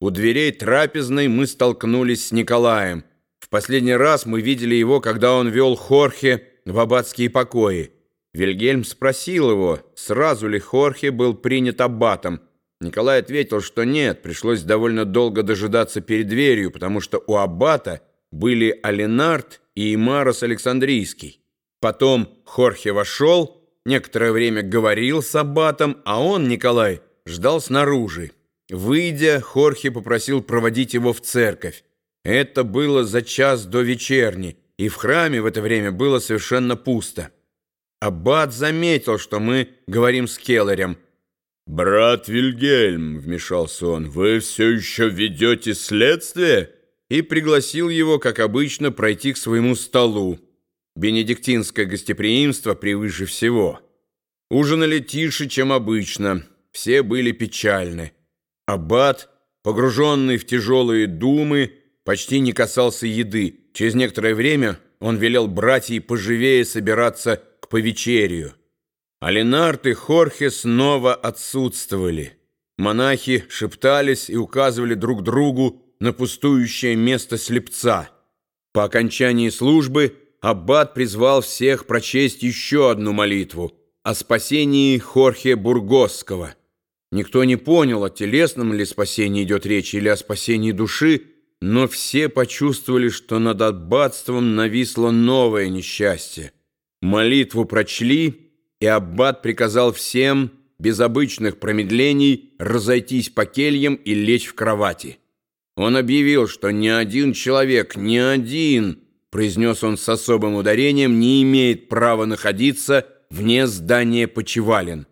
У дверей трапезной мы столкнулись с Николаем. В последний раз мы видели его, когда он вел Хорхе в аббатские покои. Вильгельм спросил его, сразу ли Хорхе был принят аббатом. Николай ответил, что нет, пришлось довольно долго дожидаться перед дверью, потому что у аббата были Алинард и Имарос Александрийский. Потом Хорхе вошел, некоторое время говорил с аббатом, а он, Николай, ждал снаружи. Выйдя, Хорхе попросил проводить его в церковь. Это было за час до вечерни, и в храме в это время было совершенно пусто. Аббат заметил, что мы говорим с Келлерем. «Брат Вильгельм», — вмешался он, — «вы все еще ведете следствие?» И пригласил его, как обычно, пройти к своему столу. Бенедиктинское гостеприимство превыше всего. Ужинали тише, чем обычно. Все были печальны. Аббат, погруженный в тяжелые думы, почти не касался еды. Через некоторое время он велел братьям поживее собираться к повечерию. Алинард и Хорхе снова отсутствовали. Монахи шептались и указывали друг другу на пустующее место слепца. По окончании службы аббат призвал всех прочесть еще одну молитву о спасении Хорхе Бургосского. Никто не понял, о телесном ли спасении идет речь или о спасении души, но все почувствовали, что над аббатством нависло новое несчастье. Молитву прочли, и аббат приказал всем, без обычных промедлений, разойтись по кельям и лечь в кровати. Он объявил, что ни один человек, ни один, произнес он с особым ударением, не имеет права находиться вне здания почевален.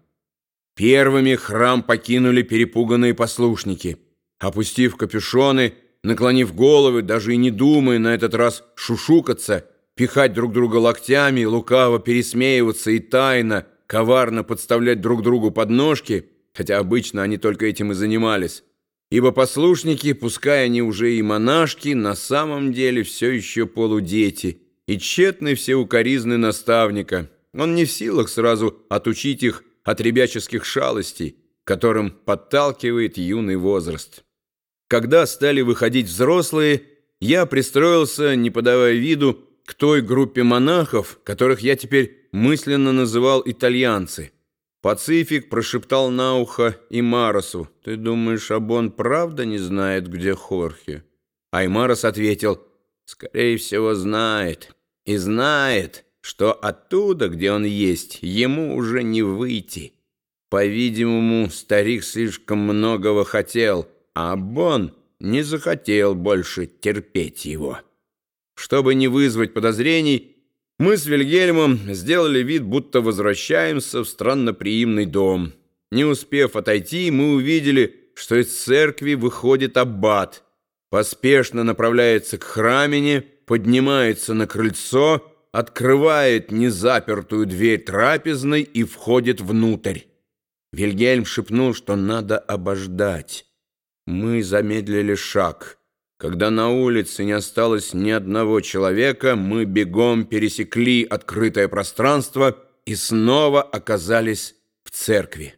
Первыми храм покинули перепуганные послушники. Опустив капюшоны, наклонив головы, даже и не думая на этот раз шушукаться, пихать друг друга локтями, лукаво пересмеиваться и тайно, коварно подставлять друг другу подножки, хотя обычно они только этим и занимались. Ибо послушники, пускай они уже и монашки, на самом деле все еще полудети, и тщетны все укоризны наставника. Он не в силах сразу отучить их от ребяческих шалостей, которым подталкивает юный возраст. Когда стали выходить взрослые, я пристроился, не подавая виду, к той группе монахов, которых я теперь мысленно называл итальянцы. Пацифик прошептал на ухо Имаросу. «Ты думаешь, Абон правда не знает, где Хорхе?» Аймарос ответил, «Скорее всего, знает. И знает, что оттуда, где он есть, ему уже не выйти. По-видимому, старик слишком многого хотел, а Бон не захотел больше терпеть его. Чтобы не вызвать подозрений, мы с Вильгельмом сделали вид, будто возвращаемся в странноприимный дом. Не успев отойти, мы увидели, что из церкви выходит аббат, поспешно направляется к храмине, поднимается на крыльцо открывает незапертую дверь трапезной и входит внутрь. Вильгельм шепнул, что надо обождать. Мы замедлили шаг. Когда на улице не осталось ни одного человека, мы бегом пересекли открытое пространство и снова оказались в церкви.